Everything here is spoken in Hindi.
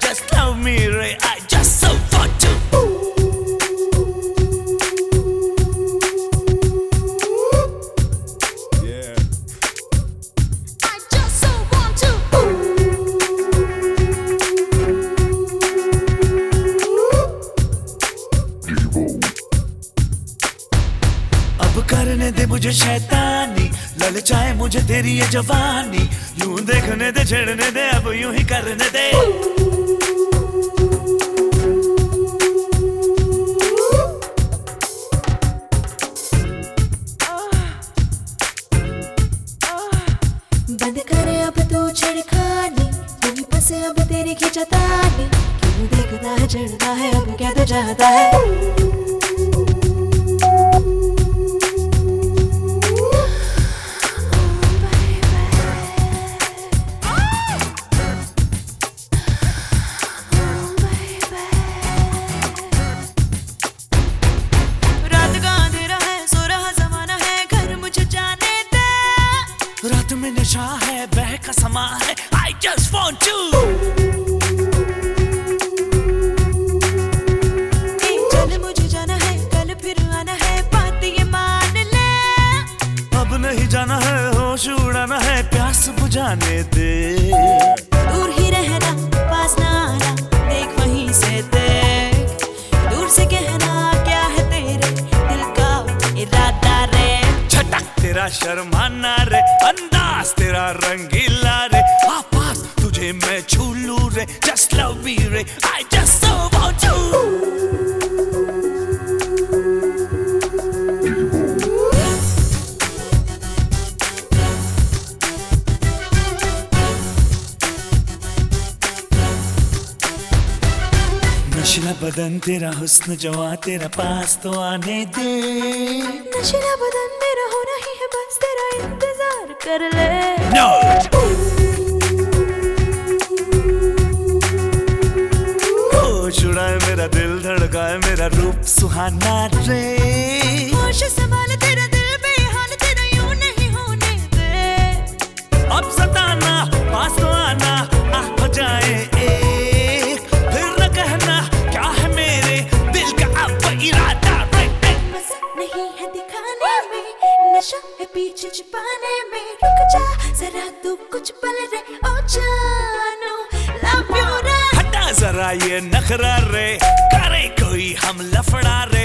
Just love me, Ray. I just so want to. Yeah. I just so want to. अब करने दे मुझे शैतानी ललचाए मुझे तेरी ये जवानी यूँ देखने दे छेड़ने दे अब यूँ ही करने दे करे अब तू छिड़खानी तुम फंसे अब तेरी खिंचतानी क्यों देखता है चढ़ता है अब क्या तो चाहता है? रात का है सो रहा जमाना है घर मुझे जाने दे। रात में नशा है बह का समा है आई जस्ट वांट टू चल मुझे जाना है कल फिर आना है बात ये मान ले। अब नहीं जाना है होश उड़ाना है प्यास बुझाने दे। दूर ही रहना पास ना आना देख वहीं से देख। दूर से कहना क्या है तेरे दिल का इरादा रे? छटक तेरा शर्माना रे अंदाज तेरा रंगीला रे। आ पास तुझे मैं छू लूँ रे। जस्ट लव मी रे। I just so want to नशा बदन तेरा हुस्न जवा, तेरा पास तो आने दे। नशा बदन मेरा होना ही है, बस तेरा इंतज़ार। कर ले। No! उड़ाए मेरा दिल धड़काए मेरा रूप सुहाना रे। होश संभाल तेरा दिल बेहाल तेरा यूँ नहीं होने दे। अब सताना पास तो आना आ हो जाए एक। फिर न कहना क्या है मेरे दिल का अब इरादा? रे। नहीं है दिखाने में नशा है पीछे छिपाने में कुछ पल रे, ओ जानो। रे। हटा जरा ये नखरा रे। करे कोई हम लफड़ा रे।